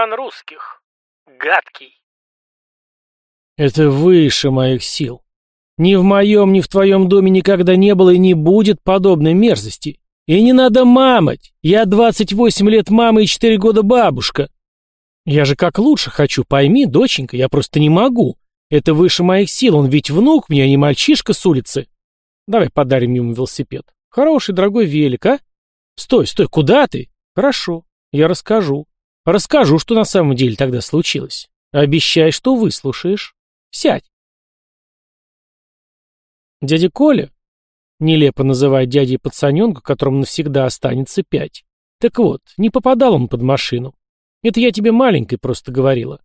Иван Русских. Гадкий. Это выше моих сил. Ни в моем, ни в твоем доме никогда не было и не будет подобной мерзости. И не надо мамать. Я 28 лет мама и 4 года бабушка. Я же как лучше хочу, пойми, доченька, я просто не могу. Это выше моих сил, он ведь внук мне, а не мальчишка с улицы. Давай подарим ему велосипед. Хороший, дорогой велик, а? Стой, стой, куда ты? Хорошо, я расскажу. Расскажу, что на самом деле тогда случилось. Обещай, что выслушаешь. Сядь. Дядя Коля, нелепо называя дядей пацаненка, которому навсегда останется пять. Так вот, не попадал он под машину. Это я тебе маленькой просто говорила.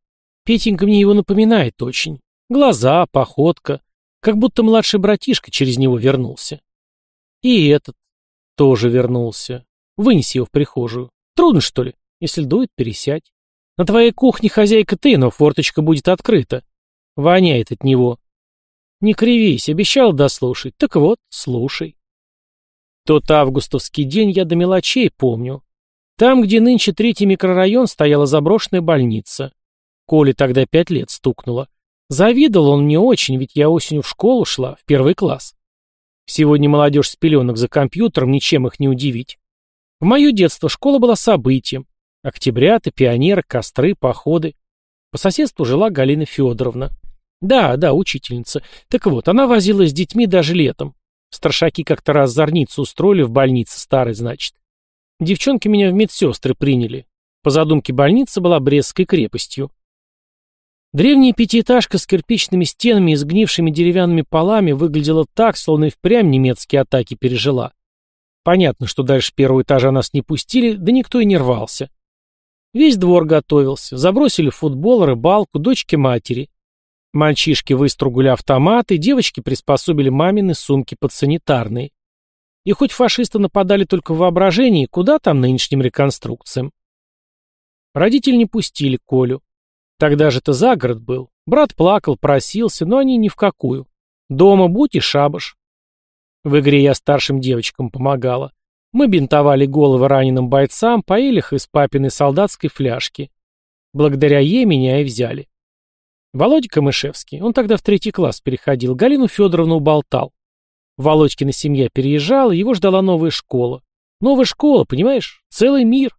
Петенька мне его напоминает очень. Глаза, походка. Как будто младший братишка через него вернулся. И этот тоже вернулся. Вынеси его в прихожую. Трудно, что ли? Если дует, пересядь. На твоей кухне хозяйка ты, но форточка будет открыта. Воняет от него. Не кривись, обещал дослушать. Так вот, слушай. Тот августовский день я до мелочей помню. Там, где нынче третий микрорайон, стояла заброшенная больница. Коле тогда пять лет стукнуло. Завидовал он мне очень, ведь я осенью в школу шла, в первый класс. Сегодня молодежь с пеленок за компьютером, ничем их не удивить. В мое детство школа была событием. Октябрята, пионеры, костры, походы. По соседству жила Галина Федоровна. Да, да, учительница. Так вот, она возилась с детьми даже летом. Старшаки как-то раз зорницу устроили в больнице старой, значит. Девчонки меня в медсестры приняли. По задумке больница была Брестской крепостью. Древняя пятиэтажка с кирпичными стенами и сгнившими деревянными полами выглядела так, словно и впрямь немецкие атаки пережила. Понятно, что дальше первого этажа нас не пустили, да никто и не рвался. Весь двор готовился, забросили футбол, рыбалку, дочки матери. Мальчишки выстругали автоматы, девочки приспособили мамины сумки под санитарные. И хоть фашисты нападали только в воображении, куда там нынешним реконструкциям? Родители не пустили Колю. Тогда же это за город был. Брат плакал, просился, но они ни в какую. Дома будь и шабаш. В игре я старшим девочкам помогала. Мы бинтовали головы раненым бойцам, поили их из папиной солдатской фляжки. Благодаря ей меня и взяли. Володя Камышевский, он тогда в третий класс переходил, Галину Федоровну уболтал. Володькина семья переезжала, его ждала новая школа. Новая школа, понимаешь? Целый мир.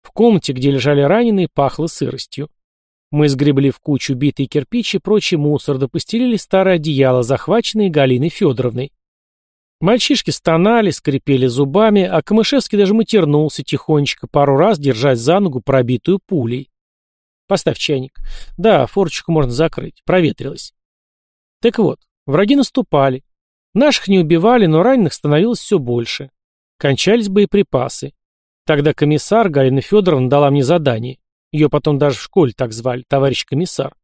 В комнате, где лежали раненые, пахло сыростью. Мы сгребли в кучу битые кирпичи и прочий мусор, да постелили старое одеяло, захваченное Галиной Федоровной. Мальчишки стонали, скрипели зубами, а Камышевский даже матернулся тихонечко, пару раз держать за ногу пробитую пулей. Поставь чайник. Да, форчику можно закрыть. Проветрилось. Так вот, враги наступали. Наших не убивали, но раненых становилось все больше. Кончались боеприпасы. Тогда комиссар Галина Федоровна дала мне задание. Ее потом даже в школе так звали, товарищ комиссар.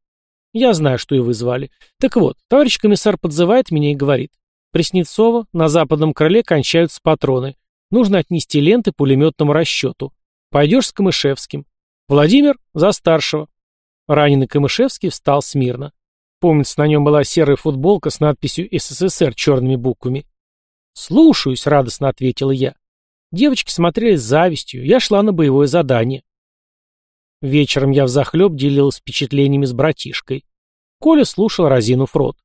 Я знаю, что вы звали. Так вот, товарищ комиссар подзывает меня и говорит. Преснецова, на западном крыле кончаются патроны. Нужно отнести ленты пулеметному расчету. Пойдешь с Камышевским. Владимир за старшего. Раненый Камышевский встал смирно. Помнится, на нем была серая футболка с надписью «СССР» черными буквами. «Слушаюсь», — радостно ответила я. Девочки смотрели с завистью, я шла на боевое задание. Вечером я взахлеб делилась впечатлениями с братишкой. Коля слушал, разинув рот.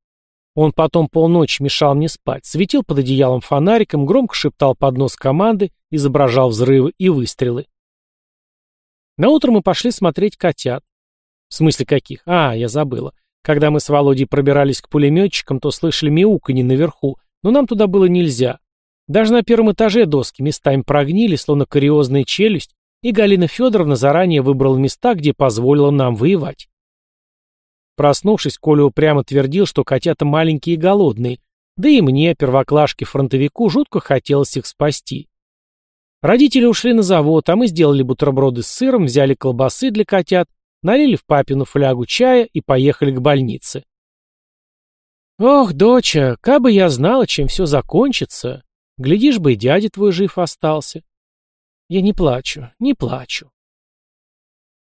Он потом полночи мешал мне спать, светил под одеялом фонариком, громко шептал под нос команды, изображал взрывы и выстрелы. Наутро мы пошли смотреть котят. В смысле каких? А, я забыла. Когда мы с Володей пробирались к пулеметчикам, то слышали мяуканье наверху, но нам туда было нельзя. Даже на первом этаже доски местами прогнили, словно кариозная челюсть, и Галина Федоровна заранее выбрала места, где позволила нам воевать. Проснувшись, Коля упрямо твердил, что котята маленькие и голодные, да и мне, первоклашке-фронтовику, жутко хотелось их спасти. Родители ушли на завод, а мы сделали бутерброды с сыром, взяли колбасы для котят, налили в папину флягу чая и поехали к больнице. Ох, доча, кабы я знала, чем все закончится, глядишь бы и дядя твой жив остался. Я не плачу, не плачу.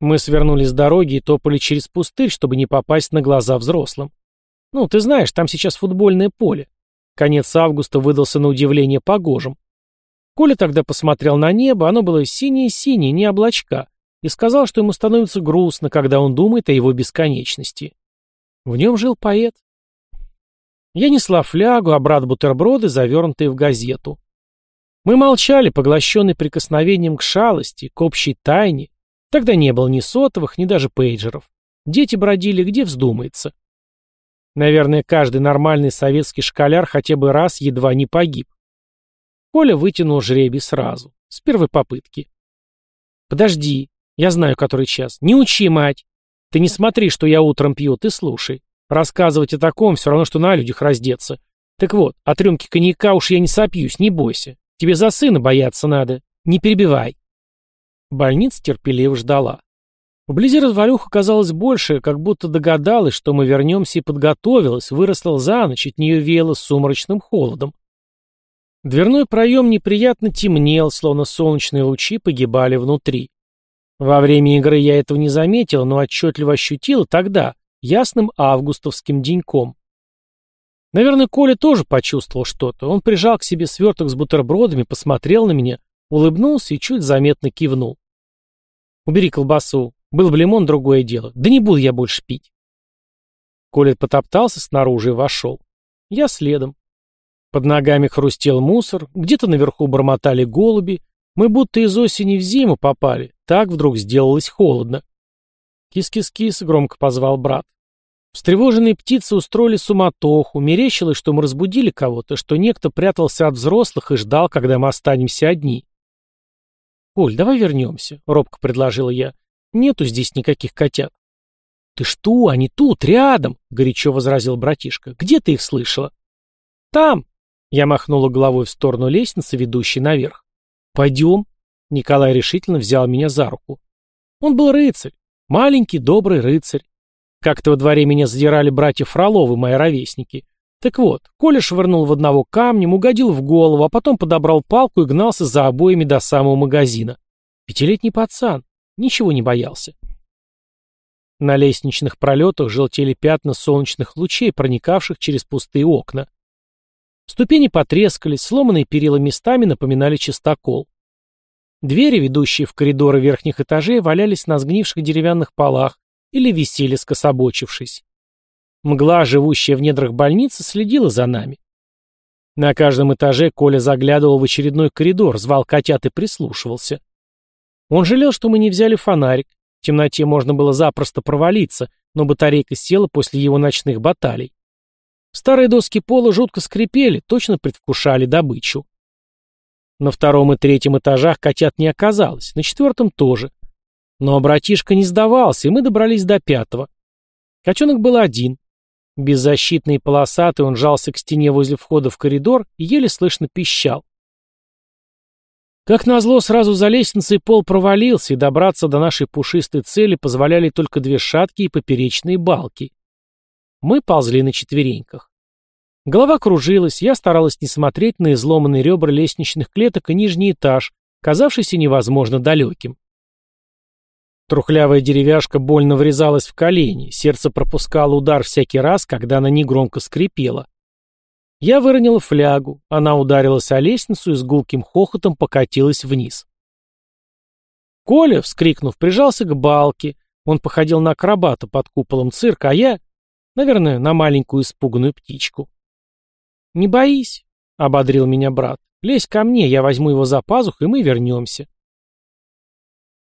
Мы свернули с дороги и топали через пустырь, чтобы не попасть на глаза взрослым. Ну, ты знаешь, там сейчас футбольное поле. Конец августа выдался на удивление погожим. Коля тогда посмотрел на небо, оно было синее-синее, не облачка, и сказал, что ему становится грустно, когда он думает о его бесконечности. В нем жил поэт. Я несла флягу, а брат бутерброды, завернутые в газету. Мы молчали, поглощенные прикосновением к шалости, к общей тайне. Тогда не было ни сотовых, ни даже пейджеров. Дети бродили где вздумается. Наверное, каждый нормальный советский школяр хотя бы раз едва не погиб. Коля вытянул жребий сразу, с первой попытки. «Подожди, я знаю, который час. Не учи, мать! Ты не смотри, что я утром пью, ты слушай. Рассказывать о таком все равно, что на людях раздеться. Так вот, от рюмки коньяка уж я не сопьюсь, не бойся. Тебе за сына бояться надо. Не перебивай». Больница терпеливо ждала. Вблизи развалюха казалось больше, как будто догадалась, что мы вернемся и подготовилась, выросла за ночь, от нее веяло сумрачным холодом. Дверной проем неприятно темнел, словно солнечные лучи погибали внутри. Во время игры я этого не заметил, но отчетливо ощутил тогда, ясным августовским деньком. Наверное, Коля тоже почувствовал что-то. Он прижал к себе сверток с бутербродами, посмотрел на меня, улыбнулся и чуть заметно кивнул. «Убери колбасу. Был бы лимон, другое дело. Да не буду я больше пить». Коля потоптался снаружи и вошел. Я следом. Под ногами хрустел мусор, где-то наверху бормотали голуби. Мы будто из осени в зиму попали. Так вдруг сделалось холодно. «Кис-кис-кис», — громко позвал брат. Встревоженные птицы устроили суматоху, мерещилось, что мы разбудили кого-то, что некто прятался от взрослых и ждал, когда мы останемся одни. «Оль, давай вернемся», — робко предложила я. «Нету здесь никаких котят». «Ты что, они тут, рядом», — горячо возразил братишка. «Где ты их слышала?» «Там», — я махнула головой в сторону лестницы, ведущей наверх. «Пойдем», — Николай решительно взял меня за руку. Он был рыцарь, маленький добрый рыцарь. Как-то во дворе меня задирали братья Фроловы, мои ровесники. Так вот, Коля швырнул в одного камнем, угодил в голову, а потом подобрал палку и гнался за обоями до самого магазина. Пятилетний пацан. Ничего не боялся. На лестничных пролетах желтели пятна солнечных лучей, проникавших через пустые окна. Ступени потрескались, сломанные перила местами напоминали чистокол. Двери, ведущие в коридоры верхних этажей, валялись на сгнивших деревянных полах, или висели скособочившись. Мгла, живущая в недрах больницы, следила за нами. На каждом этаже Коля заглядывал в очередной коридор, звал котят и прислушивался. Он жалел, что мы не взяли фонарик. В темноте можно было запросто провалиться, но батарейка села после его ночных баталий. Старые доски пола жутко скрипели, точно предвкушали добычу. На втором и третьем этажах котят не оказалось, на четвертом тоже. Но братишка не сдавался, и мы добрались до пятого. Котенок был один. Беззащитный и полосатый, он жался к стене возле входа в коридор и еле слышно пищал. Как назло, сразу за лестницей пол провалился, и добраться до нашей пушистой цели позволяли только две шаткие поперечные балки. Мы ползли на четвереньках. Голова кружилась, я старалась не смотреть на изломанные ребра лестничных клеток и нижний этаж, казавшийся невозможно далеким. Трухлявая деревяшка больно врезалась в колени, сердце пропускало удар всякий раз, когда она негромко скрипела. Я выронила флягу, она ударилась о лестницу и с гулким хохотом покатилась вниз. Коля, вскрикнув, прижался к балке. Он походил на акробата под куполом цирка, а я, наверное, на маленькую испуганную птичку. «Не боись», — ободрил меня брат. «Лезь ко мне, я возьму его за пазух, и мы вернемся».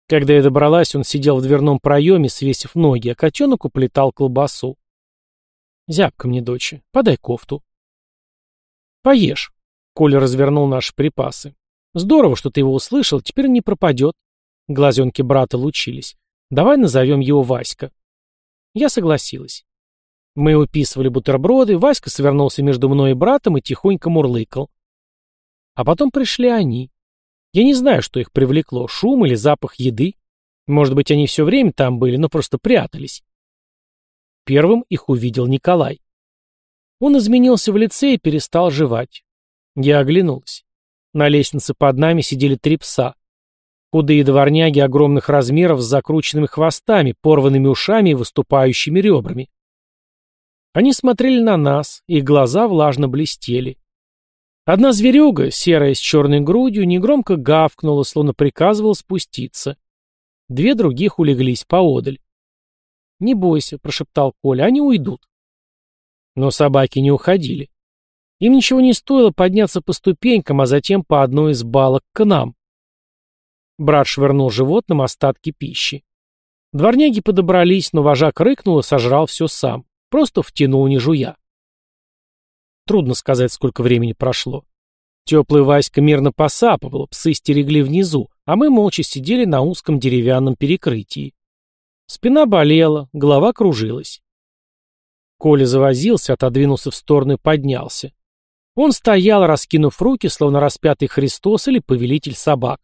Когда я добралась, он сидел в дверном проеме, свесив ноги, а котенок уплетал колбасу. «Зябка мне, доча, подай кофту». «Поешь», — Коля развернул наши припасы. «Здорово, что ты его услышал, теперь не пропадет». Глазенки брата лучились. «Давай назовем его Васька». Я согласилась. Мы уписывали бутерброды, Васька свернулся между мной и братом и тихонько мурлыкал. А потом пришли они. Я не знаю, что их привлекло, шум или запах еды. Может быть, они все время там были, но просто прятались. Первым их увидел Николай. Он изменился в лице и перестал жевать. Я оглянулась. На лестнице под нами сидели три пса. Худые дворняги огромных размеров с закрученными хвостами, порванными ушами и выступающими ребрами. Они смотрели на нас, их глаза влажно блестели. Одна зверюга, серая с черной грудью, негромко гавкнула, словно приказывала спуститься. две других улеглись поодаль. «Не бойся», — прошептал Коля, — «они уйдут». Но собаки не уходили. Им ничего не стоило подняться по ступенькам, а затем по одной из балок к нам. Брат швырнул животным остатки пищи. Дворняги подобрались, но вожак рыкнул и сожрал все сам. Просто втянул, не жуя. Трудно сказать, сколько времени прошло. Теплый Васька мирно посапывал, псы стерегли внизу, а мы молча сидели на узком деревянном перекрытии. Спина болела, голова кружилась. Коля завозился, отодвинулся в сторону и поднялся. Он стоял, раскинув руки, словно распятый Христос или повелитель собак.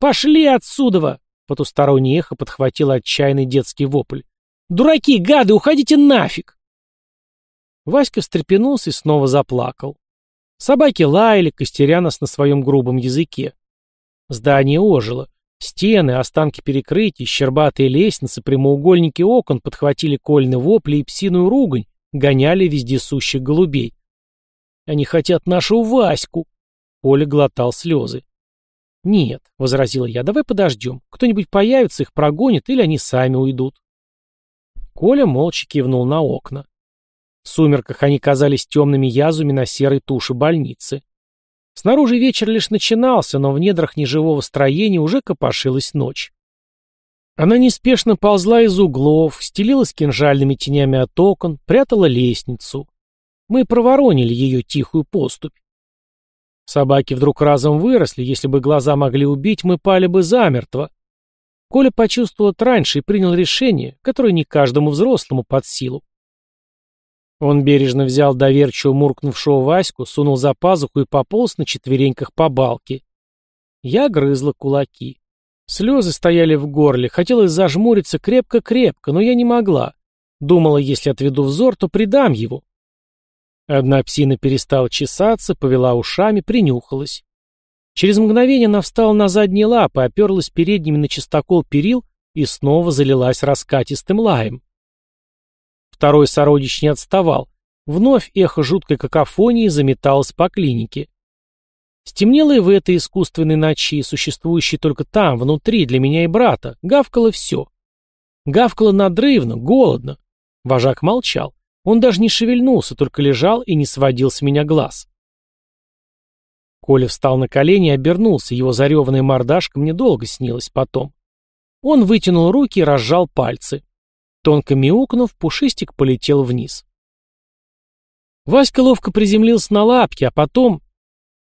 «Пошли отсюда!» — потустороннее эхо подхватило отчаянный детский вопль. «Дураки, гады, уходите нафиг!» Васька встрепенулся и снова заплакал. Собаки лаяли, костеря нас на своем грубом языке. Здание ожило. Стены, останки перекрытий, щербатые лестницы, прямоугольники окон подхватили кольный вопли и псиную ругань, гоняли вездесущих голубей. «Они хотят нашу Ваську!» Оля глотал слезы. «Нет», — возразила я, — «давай подождем. Кто-нибудь появится, их прогонит, или они сами уйдут». Коля молча кивнул на окна. В сумерках они казались темными язвами на серой туше больницы. Снаружи вечер лишь начинался, но в недрах неживого строения уже копошилась ночь. Она неспешно ползла из углов, стелилась кинжальными тенями от окон, прятала лестницу. Мы проворонили ее тихую поступь. Собаки вдруг разом выросли, если бы глаза могли убить, мы пали бы замертво. Коля почувствовал это раньше и принял решение, которое не каждому взрослому под силу. Он бережно взял доверчиво муркнувшего Ваську, сунул за пазуху и пополз на четвереньках по балке. Я грызла кулаки. Слезы стояли в горле, хотелось зажмуриться крепко-крепко, но я не могла. Думала, если отведу взор, то предам его. Одна псина перестала чесаться, повела ушами, принюхалась. Через мгновение она встала на задние лапы, оперлась передними на чистокол перил и снова залилась раскатистым лаем. Второй сородич не отставал. Вновь эхо жуткой какофонии заметалось по клинике. Стемнело и в этой искусственной ночи, существующей только там, внутри, для меня и брата, гавкало все. Гавкало надрывно, голодно. Вожак молчал. Он даже не шевельнулся, только лежал и не сводил с меня глаз. Коля встал на колени и обернулся, его зареванная мордашка мне долго снилась потом. Он вытянул руки и разжал пальцы. Тонко мяукнув, пушистик полетел вниз. Васька ловко приземлился на лапки, а потом...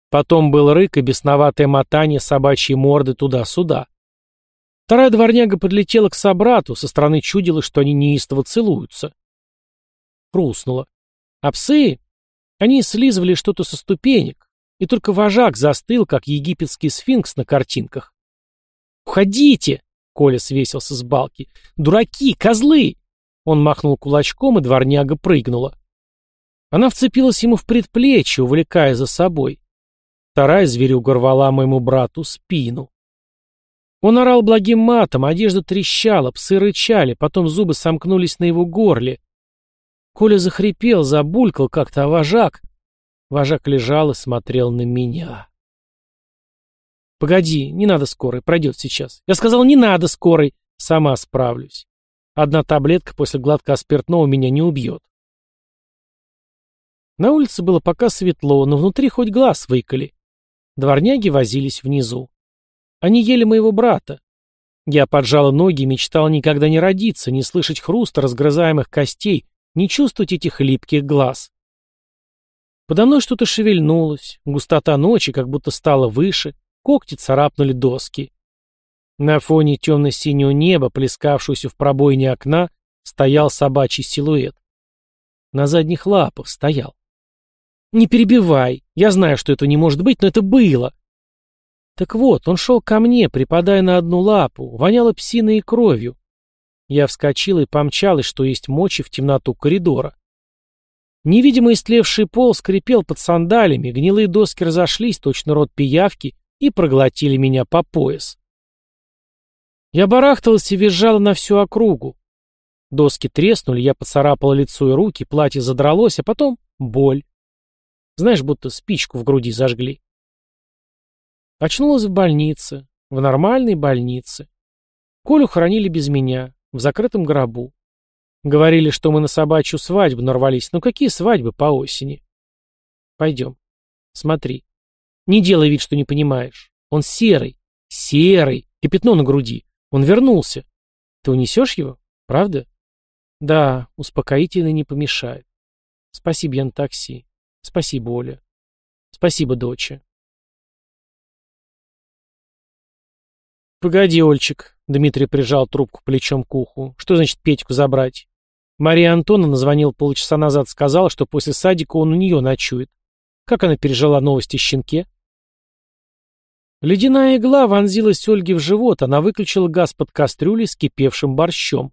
Потом был рык и бесноватое мотание собачьей морды туда-сюда. Вторая дворняга подлетела к собрату, со стороны чудилось, что они неистово целуются. Хрустнуло. А псы? Они слизывали что-то со ступенек, и только вожак застыл, как египетский сфинкс на картинках. «Уходите!» Коля свесился с балки. «Дураки! Козлы!» Он махнул кулачком, и дворняга прыгнула. Она вцепилась ему в предплечье, увлекая за собой. Вторая зверюга рвала моему брату спину. Он орал благим матом, одежда трещала, псы рычали, потом зубы сомкнулись на его горле. Коля захрипел, забулькал как-то, а вожак... Вожак лежал и смотрел на меня. «Погоди, не надо скорой, пройдет сейчас». «Я сказал, не надо скорой, сама справлюсь. Одна таблетка после глотка спиртного меня не убьет». На улице было пока светло, но внутри хоть глаз выколи. Дворняги возились внизу. Они ели моего брата. Я поджала ноги и мечтал никогда не родиться, не слышать хруста разгрызаемых костей, не чувствовать этих липких глаз. Подо мной что-то шевельнулось, густота ночи как будто стала выше, Когти царапнули доски. На фоне темно-синего неба, плескавшегося в пробоине окна, стоял собачий силуэт. На задних лапах стоял. «Не перебивай. Я знаю, что это не может быть, но это было». Так вот, он шел ко мне, припадая на одну лапу, воняло псиной и кровью. Я вскочила и помчалась, что есть мочи в темноту коридора. Невидимо истлевший пол скрипел под сандалями, гнилые доски разошлись, точно рот пиявки, и проглотили меня по пояс. Я барахталась и визжала на всю округу. Доски треснули, я поцарапала лицо и руки, платье задралось, а потом боль. Знаешь, будто спичку в груди зажгли. Очнулась в больнице, в нормальной больнице. Колю хоронили без меня, в закрытом гробу. Говорили, что мы на собачью свадьбу нарвались. Но какие свадьбы по осени? Пойдем. Смотри. Не делай вид, что не понимаешь. Он серый. Серый. И пятно на груди. Он вернулся. Ты унесешь его? Правда? Да, успокоительно не помешает. Спасибо, я на такси. Спасибо, Оля. Спасибо, доча. Погоди, Ольчик. Дмитрий прижал трубку плечом к уху. Что значит Петьку забрать? Мария Антоновна звонила полчаса назад, сказала, что после садика он у нее ночует. Как она пережила новости щенке? Ледяная игла вонзилась Ольге в живот, она выключила газ под кастрюлей с кипевшим борщом.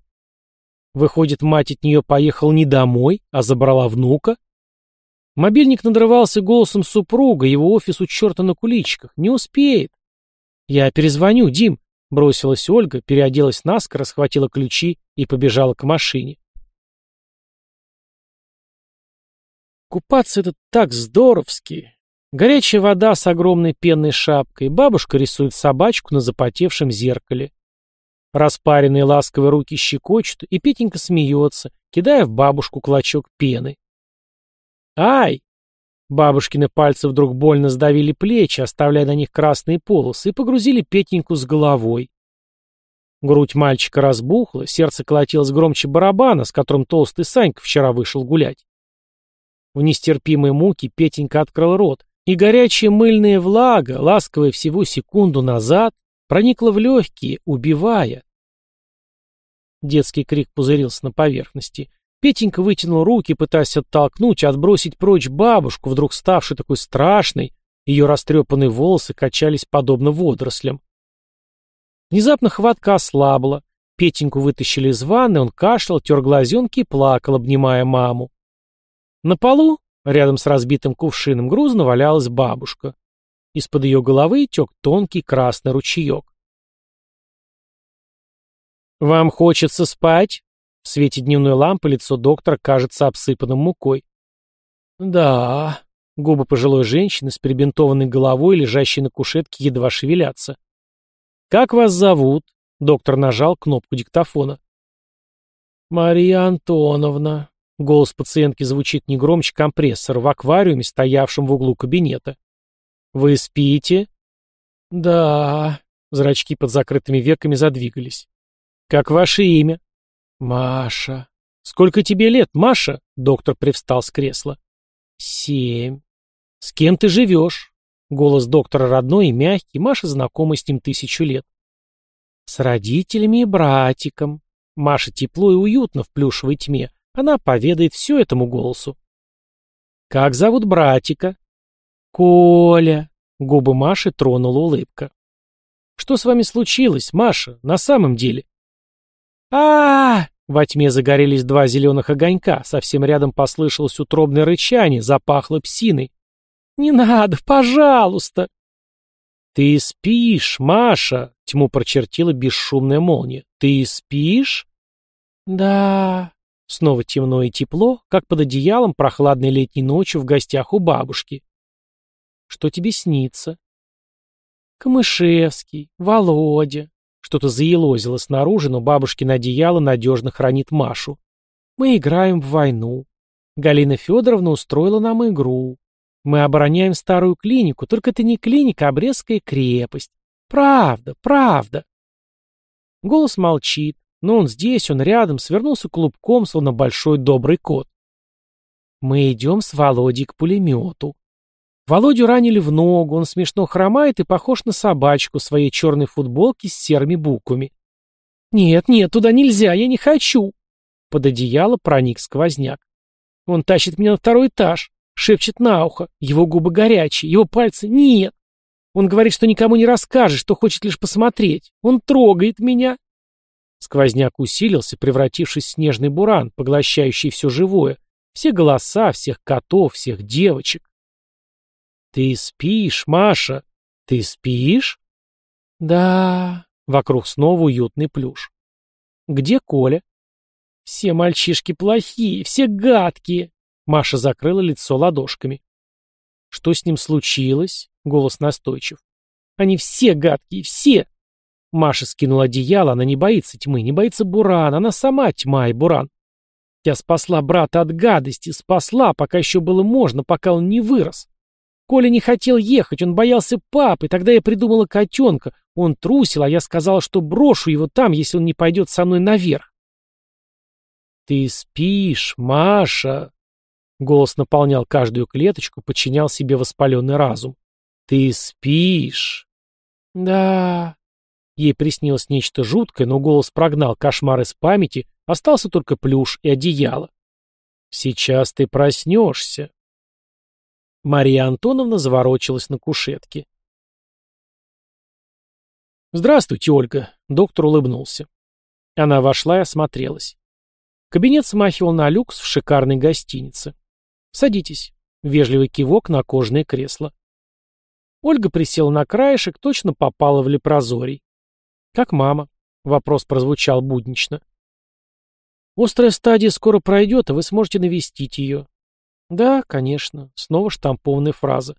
Выходит, мать от нее поехала не домой, а забрала внука? Мобильник надрывался голосом супруга, его офис у черта на куличках. Не успеет. Я перезвоню, Дим, бросилась Ольга, переоделась наскоро, схватила ключи и побежала к машине. Купаться это так здоровски. Горячая вода с огромной пенной шапкой, бабушка рисует собачку на запотевшем зеркале. Распаренные ласковые руки щекочут, и Петенька смеется, кидая в бабушку клочок пены. «Ай!» Бабушкины пальцы вдруг больно сдавили плечи, оставляя на них красные полосы, и погрузили Петеньку с головой. Грудь мальчика разбухла, сердце колотилось громче барабана, с которым толстый Санька вчера вышел гулять. В нестерпимой муке Петенька открыл рот, и горячая мыльная влага, ласковая всего секунду назад, проникла в легкие, убивая. Детский крик пузырился на поверхности. Петенька вытянул руки, пытаясь оттолкнуть, отбросить прочь бабушку, вдруг ставшей такой страшной, ее растрепанные волосы качались подобно водорослям. Внезапно хватка ослабла, Петеньку вытащили из ванны, он кашлял, тер глазенки и плакал, обнимая маму. На полу, рядом с разбитым кувшином, грузно валялась бабушка. Из-под ее головы тек тонкий красный ручеек. «Вам хочется спать?» В свете дневной лампы лицо доктора кажется обсыпанным мукой. «Да...» Губы пожилой женщины с перебинтованной головой, лежащей на кушетке, едва шевелятся. «Как вас зовут?» Доктор нажал кнопку диктофона. «Мария Антоновна», Голос пациентки звучит не громче компрессора в аквариуме, стоявшем в углу кабинета. «Вы спите?» «Да...» Зрачки под закрытыми веками задвигались. «Как ваше имя?» «Маша». «Сколько тебе лет, Маша?» Доктор привстал с кресла. «Семь». «С кем ты живешь?» Голос доктора родной и мягкий, Маша знакома с ним тысячу лет. «С родителями и братиком». Маша тепло и уютно в плюшевой тьме, она поведает все этому голосу. «Как зовут братика?» «Коля», — губы Маши тронула улыбка. «Что с вами случилось, Маша, на самом деле?» а, -а, -а Во тьме загорелись два зеленых огонька, совсем рядом послышалось утробное рычание, запахло псиной. «Не надо, пожалуйста!» «Ты спишь, Маша!» — тьму прочертила бесшумная молния. «Ты спишь?» «Да...» Снова темно и тепло, как под одеялом прохладной летней ночью в гостях у бабушки. Что тебе снится? Камышевский, Володя. Что-то заелозило снаружи, но бабушкино одеяло надежно хранит Машу. Мы играем в войну. Галина Федоровна устроила нам игру. Мы обороняем старую клинику, только это не клиника, а Брестская крепость. Правда, правда. Голос молчит, но он здесь, он рядом, свернулся клубком, словно большой добрый кот. Мы идем с Володей к пулемету. Володю ранили в ногу, он смешно хромает и похож на собачку в своей черной футболке с серыми буквами. «Нет, нет, туда нельзя, я не хочу!» Под одеяло проник сквозняк. Он тащит меня на второй этаж, шепчет на ухо, его губы горячие, его пальцы «нет». Он говорит, что никому не расскажет, что хочет лишь посмотреть. Он трогает меня, Сквозняк усилился, превратившись в снежный буран, поглощающий все живое, все голоса, всех котов, всех девочек. «Ты спишь, Маша? Ты спишь?» «Да...» — вокруг снова уютный плюш. «Где Коля?» «Все мальчишки плохие, все гадкие!» Маша закрыла лицо ладошками. «Что с ним случилось?» — голос настойчив. «Они все гадкие, все!» Маша скинула одеяло, она не боится тьмы, не боится Бурана, она сама тьма и Буран. Я спасла брата от гадости, спасла, пока еще было можно, пока он не вырос. Коля не хотел ехать, он боялся папы, тогда я придумала котенка. Он трусил, а я сказала, что брошу его там, если он не пойдет со мной наверх. «Ты спишь, Маша!» Голос наполнял каждую клеточку, подчинял себе воспаленный разум. «Ты спишь?» «Да...» Ей приснилось нечто жуткое, но голос прогнал кошмар из памяти, остался только плюш и одеяло. «Сейчас ты проснешься». Мария Антоновна заворочилась на кушетке. «Здравствуйте, Ольга», — доктор улыбнулся. Она вошла и осмотрелась. Кабинет смахивал на люкс в шикарной гостинице. «Садитесь», — вежливый кивок на кожаное кресло. Ольга присела на краешек, точно попала в лепрозорий. «Как мама?» — вопрос прозвучал буднично. «Острая стадия скоро пройдет, а вы сможете навестить ее». «Да, конечно», — снова штампованная фраза.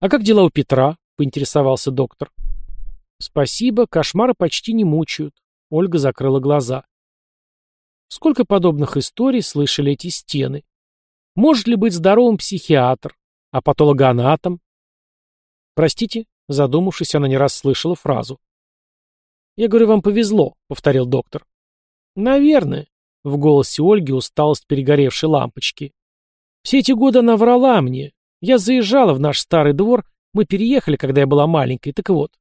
«А как дела у Петра?» — поинтересовался доктор. «Спасибо, кошмары почти не мучают». Ольга закрыла глаза. Сколько подобных историй слышали эти стены? Может ли быть здоровым психиатр, а патологоанатом? Простите, задумавшись, она не раз слышала фразу. «Я говорю, вам повезло», — повторил доктор. «Наверное», — в голосе Ольги усталость перегоревшей лампочки. «Все эти годы она врала мне. Я заезжала в наш старый двор, мы переехали, когда я была маленькой, так вот».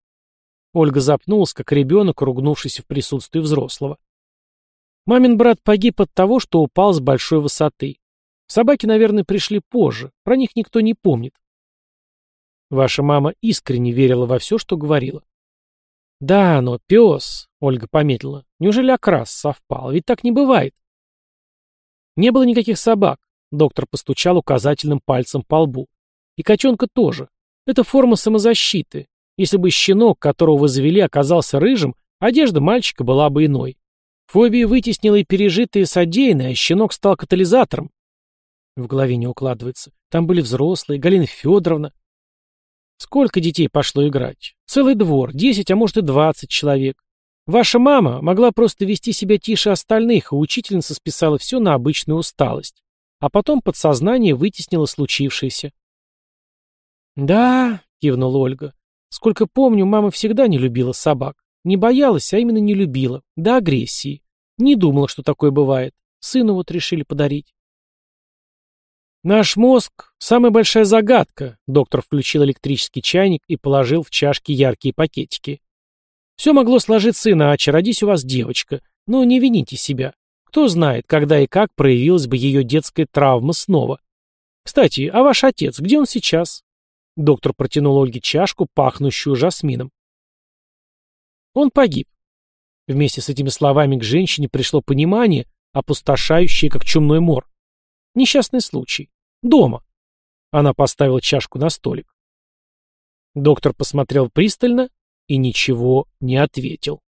Ольга запнулась, как ребенок, ругнувшийся в присутствии взрослого. Мамин брат погиб от того, что упал с большой высоты. Собаки, наверное, пришли позже, про них никто не помнит. Ваша мама искренне верила во все, что говорила. «Да, но пес», — Ольга пометила, — «неужели окрас совпал? Ведь так не бывает». «Не было никаких собак», — доктор постучал указательным пальцем по лбу. «И котенка тоже. Это форма самозащиты. Если бы щенок, которого вы завели, оказался рыжим, одежда мальчика была бы иной. Фобия вытеснила и пережитые содеянные, а щенок стал катализатором». В голове не укладывается. Там были взрослые, Галина Федоровна. Сколько детей пошло играть? Целый двор, десять, а может и двадцать человек. Ваша мама могла просто вести себя тише остальных, а учительница списала все на обычную усталость. А потом подсознание вытеснило случившееся. «Да», — кивнула Ольга, — «сколько помню, мама всегда не любила собак. Не боялась, а именно не любила. До агрессии. Не думала, что такое бывает. Сыну вот решили подарить. «Наш мозг — самая большая загадка», — доктор включил электрический чайник и положил в чашки яркие пакетики. «Все могло сложиться иначе, родись у вас девочка, но не вините себя. Кто знает, когда и как проявилась бы ее детская травма снова. Кстати, а ваш отец, где он сейчас?» Доктор протянул Ольге чашку, пахнущую жасмином. «Он погиб». Вместе с этими словами к женщине пришло понимание, опустошающее, как чумной мор. Несчастный случай. Дома. Она поставила чашку на столик. Доктор посмотрел пристально и ничего не ответил.